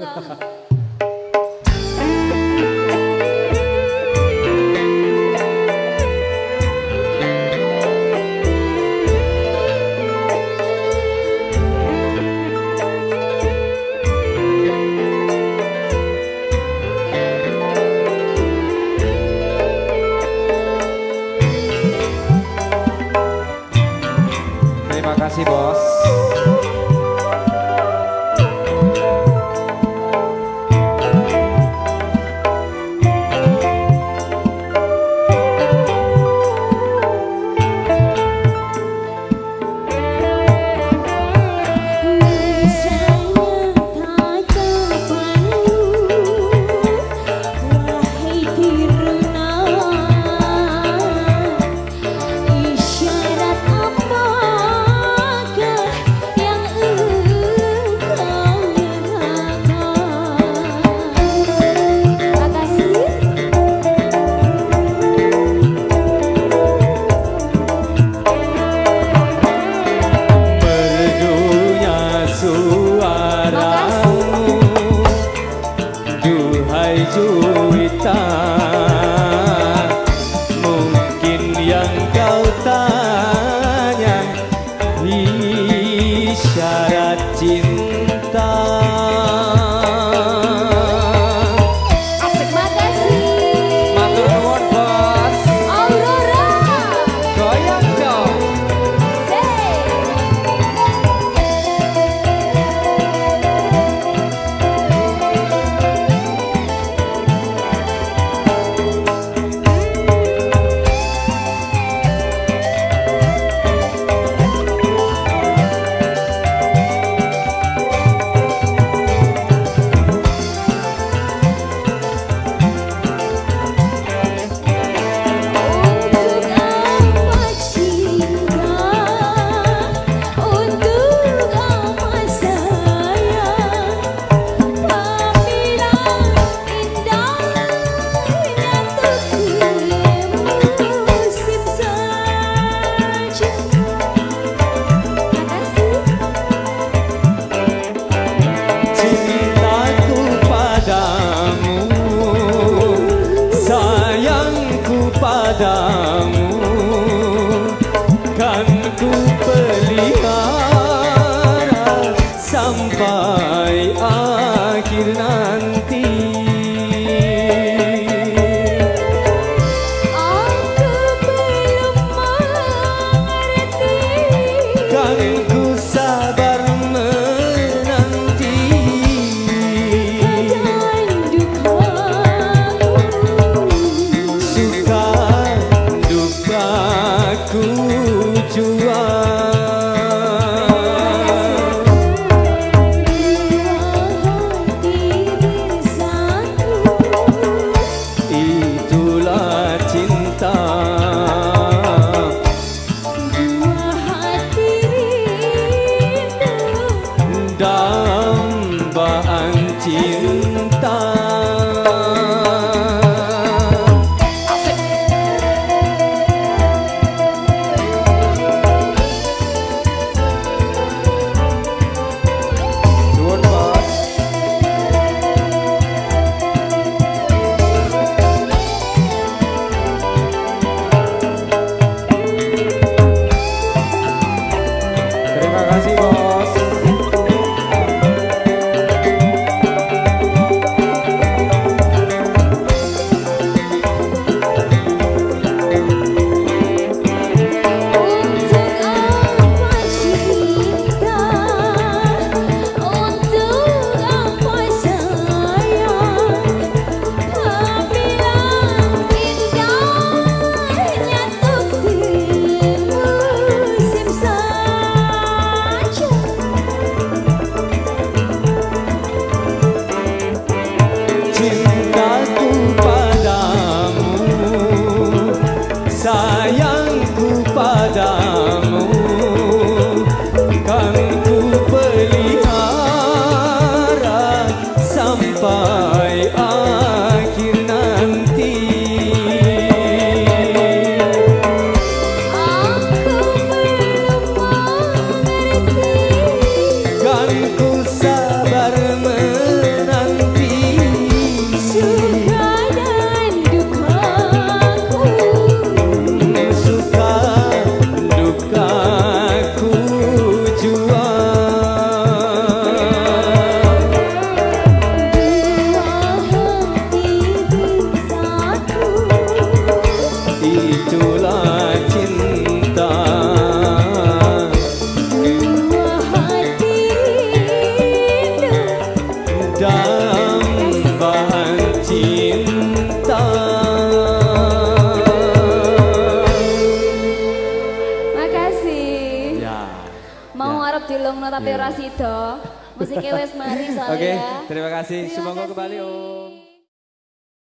Terima kasih bos. kejutan Mungkin yang kau tanya Isyarat cinta sampai akhir nanti. Aku belum mengerti kan ku sabar menanti. Padang dukamu Suka 金 estás. tetep dilungno tapi iya. ora sida. Musike wis mari soalnya. Oke, terima kasih. Semoga kembali Om.